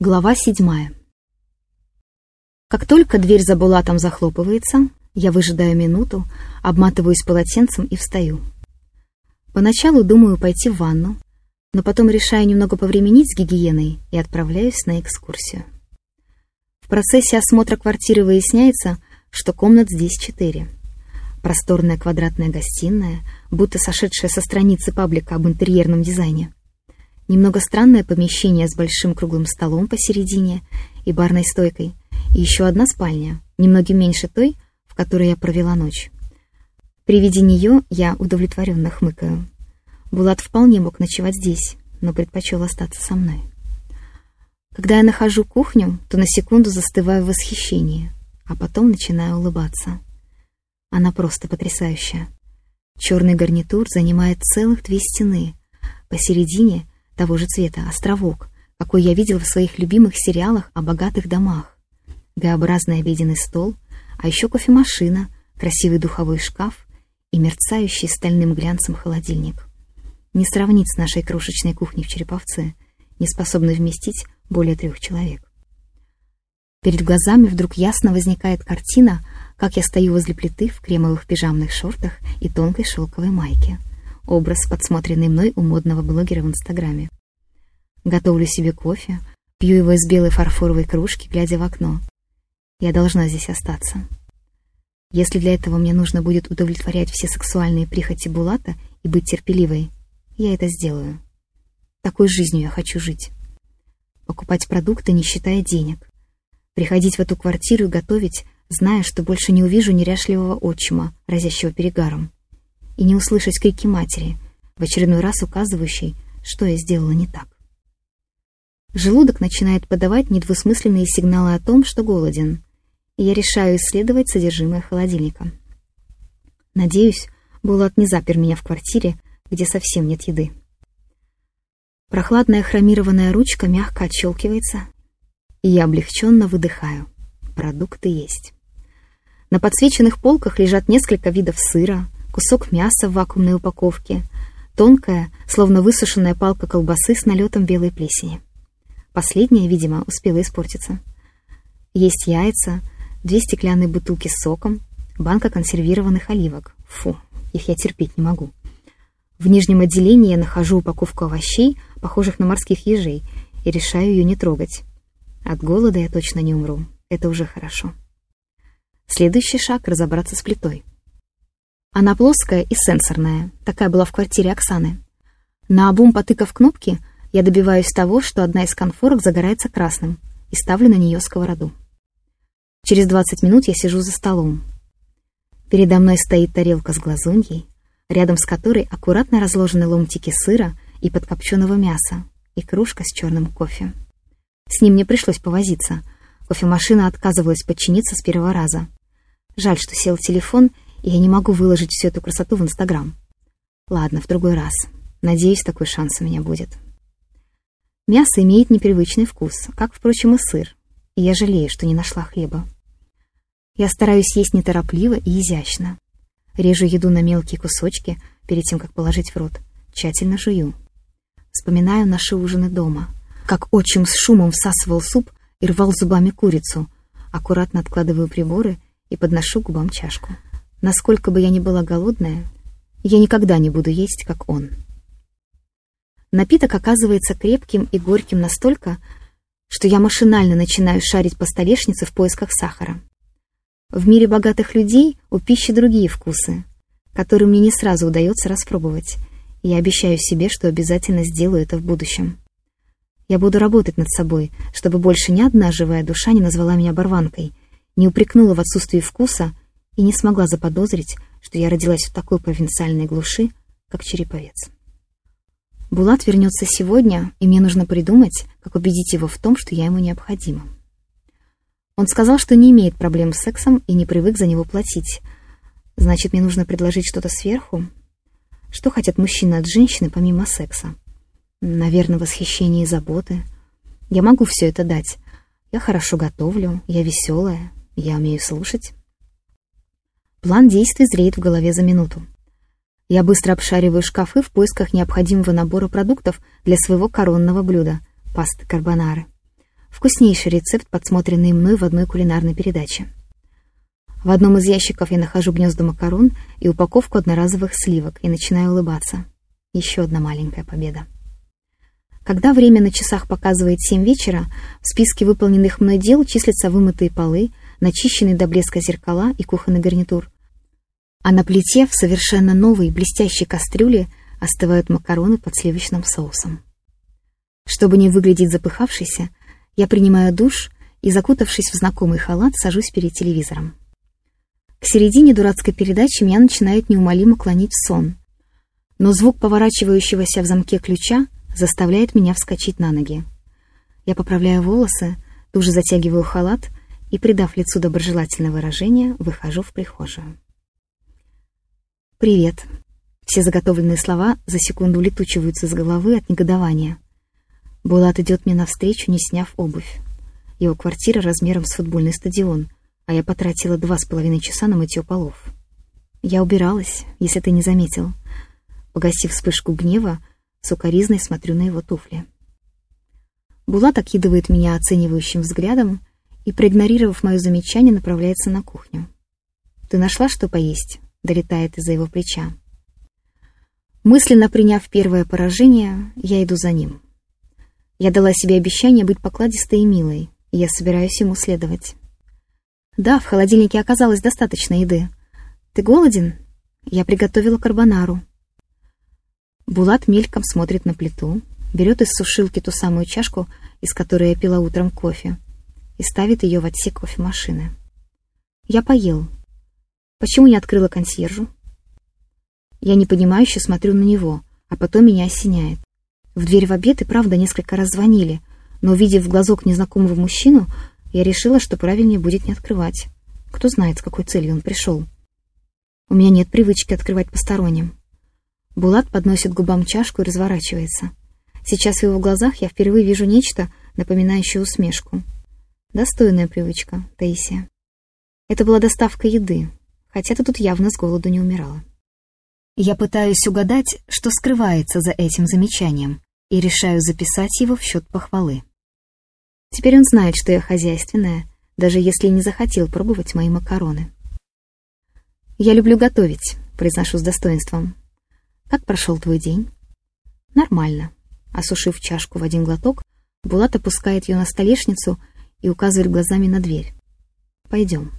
Глава седьмая. Как только дверь за Булатом захлопывается, я выжидаю минуту, обматываюсь полотенцем и встаю. Поначалу думаю пойти в ванну, но потом решаю немного повременить с гигиеной и отправляюсь на экскурсию. В процессе осмотра квартиры выясняется, что комнат здесь четыре. Просторная квадратная гостиная, будто сошедшая со страницы паблика об интерьерном дизайне. Немного странное помещение с большим круглым столом посередине и барной стойкой, и еще одна спальня, немногим меньше той, в которой я провела ночь. При виде нее я удовлетворенно хмыкаю. Булат вполне мог ночевать здесь, но предпочел остаться со мной. Когда я нахожу кухню, то на секунду застываю в восхищении, а потом начинаю улыбаться. Она просто потрясающая. Черный гарнитур занимает целых две стены. Посередине того же цвета, островок, какой я видел в своих любимых сериалах о богатых домах. Г-образный обеденный стол, а еще кофемашина, красивый духовой шкаф и мерцающий стальным глянцем холодильник. Не сравнить с нашей крошечной кухней в Череповце, не способной вместить более трех человек. Перед глазами вдруг ясно возникает картина, как я стою возле плиты в кремовых пижамных шортах и тонкой шелковой майке образ, подсмотренный мной у модного блогера в Инстаграме. Готовлю себе кофе, пью его из белой фарфоровой кружки, глядя в окно. Я должна здесь остаться. Если для этого мне нужно будет удовлетворять все сексуальные прихоти Булата и быть терпеливой, я это сделаю. Такой жизнью я хочу жить. Покупать продукты, не считая денег. Приходить в эту квартиру и готовить, зная, что больше не увижу неряшливого отчима, разящего перегаром и не услышать крики матери, в очередной раз указывающей, что я сделала не так. Желудок начинает подавать недвусмысленные сигналы о том, что голоден, и я решаю исследовать содержимое холодильника. Надеюсь, Булат не запер меня в квартире, где совсем нет еды. Прохладная хромированная ручка мягко отщелкивается, и я облегченно выдыхаю. Продукты есть. На подсвеченных полках лежат несколько видов сыра, кусок мяса в вакуумной упаковке, тонкая, словно высушенная палка колбасы с налетом белой плесени. Последняя, видимо, успела испортиться. Есть яйца, две стеклянные бутылки с соком, банка консервированных оливок. Фу, их я терпеть не могу. В нижнем отделении я нахожу упаковку овощей, похожих на морских ежей, и решаю ее не трогать. От голода я точно не умру. Это уже хорошо. Следующий шаг — разобраться с плитой. Она плоская и сенсорная. Такая была в квартире Оксаны. На обум потыкав кнопки, я добиваюсь того, что одна из конфорок загорается красным, и ставлю на нее сковороду. Через 20 минут я сижу за столом. Передо мной стоит тарелка с глазуньей, рядом с которой аккуратно разложены ломтики сыра и подкопченого мяса, и кружка с черным кофе. С ним мне пришлось повозиться. Кофемашина отказывалась подчиниться с первого раза. Жаль, что сел телефон, и я не могу выложить всю эту красоту в Инстаграм. Ладно, в другой раз. Надеюсь, такой шанс у меня будет. Мясо имеет непривычный вкус, как, впрочем, и сыр, и я жалею, что не нашла хлеба. Я стараюсь есть неторопливо и изящно. Режу еду на мелкие кусочки перед тем, как положить в рот. Тщательно жую. Вспоминаю наши ужины дома. Как отчим с шумом всасывал суп и рвал зубами курицу. Аккуратно откладываю приборы и подношу губам чашку. Насколько бы я ни была голодная, я никогда не буду есть, как он. Напиток оказывается крепким и горьким настолько, что я машинально начинаю шарить по столешнице в поисках сахара. В мире богатых людей у пищи другие вкусы, которые мне не сразу удается распробовать, я обещаю себе, что обязательно сделаю это в будущем. Я буду работать над собой, чтобы больше ни одна живая душа не назвала меня оборванкой, не упрекнула в отсутствии вкуса и не смогла заподозрить, что я родилась в такой провинциальной глуши, как Череповец. Булат вернется сегодня, и мне нужно придумать, как убедить его в том, что я ему необходима. Он сказал, что не имеет проблем с сексом и не привык за него платить. Значит, мне нужно предложить что-то сверху? Что хотят мужчины от женщины помимо секса? Наверное, восхищение и заботы. Я могу все это дать. Я хорошо готовлю, я веселая, я умею слушать. План действий зреет в голове за минуту. Я быстро обшариваю шкафы в поисках необходимого набора продуктов для своего коронного блюда — пасты карбонары. Вкуснейший рецепт, подсмотренный мной в одной кулинарной передаче. В одном из ящиков я нахожу гнезда макарон и упаковку одноразовых сливок и начинаю улыбаться. Еще одна маленькая победа. Когда время на часах показывает 7 вечера, в списке выполненных мной дел числятся вымытые полы, начищенные до блеска зеркала и кухонный гарнитур. А на плите в совершенно новой блестящей кастрюле остывают макароны под сливочным соусом. Чтобы не выглядеть запыхавшейся, я принимаю душ и, закутавшись в знакомый халат, сажусь перед телевизором. К середине дурацкой передачи меня начинает неумолимо клонить сон. Но звук поворачивающегося в замке ключа заставляет меня вскочить на ноги. Я поправляю волосы, тут затягиваю халат и, придав лицу доброжелательное выражение, выхожу в прихожую. «Привет». Все заготовленные слова за секунду улетучиваются с головы от негодования. Булат идет мне навстречу, не сняв обувь. Его квартира размером с футбольный стадион, а я потратила два с половиной часа на мытье полов. Я убиралась, если ты не заметил. Погасив вспышку гнева, Сукаризной смотрю на его туфли. Булат окидывает меня оценивающим взглядом и, проигнорировав мое замечание, направляется на кухню. «Ты нашла, что поесть?» — долетает из-за его плеча. Мысленно приняв первое поражение, я иду за ним. Я дала себе обещание быть покладистой и милой, и я собираюсь ему следовать. Да, в холодильнике оказалось достаточно еды. Ты голоден? Я приготовила карбонару. Булат мельком смотрит на плиту, берет из сушилки ту самую чашку, из которой я пила утром кофе, и ставит ее в отсек кофемашины. Я поел. Почему не открыла консьержу? Я непонимающе смотрю на него, а потом меня осеняет. В дверь в обед и правда несколько раз звонили, но, увидев в глазок незнакомого мужчину, я решила, что правильнее будет не открывать. Кто знает, с какой целью он пришел. У меня нет привычки открывать посторонним. Булат подносит губам чашку и разворачивается. Сейчас в его глазах я впервые вижу нечто, напоминающее усмешку. Достойная привычка, Таисия. Это была доставка еды, хотя ты тут явно с голоду не умирала. Я пытаюсь угадать, что скрывается за этим замечанием, и решаю записать его в счет похвалы. Теперь он знает, что я хозяйственная, даже если не захотел пробовать мои макароны. «Я люблю готовить», — произношу с достоинством. «Как прошел твой день?» «Нормально». Осушив чашку в один глоток, Булат опускает ее на столешницу и указывает глазами на дверь. «Пойдем».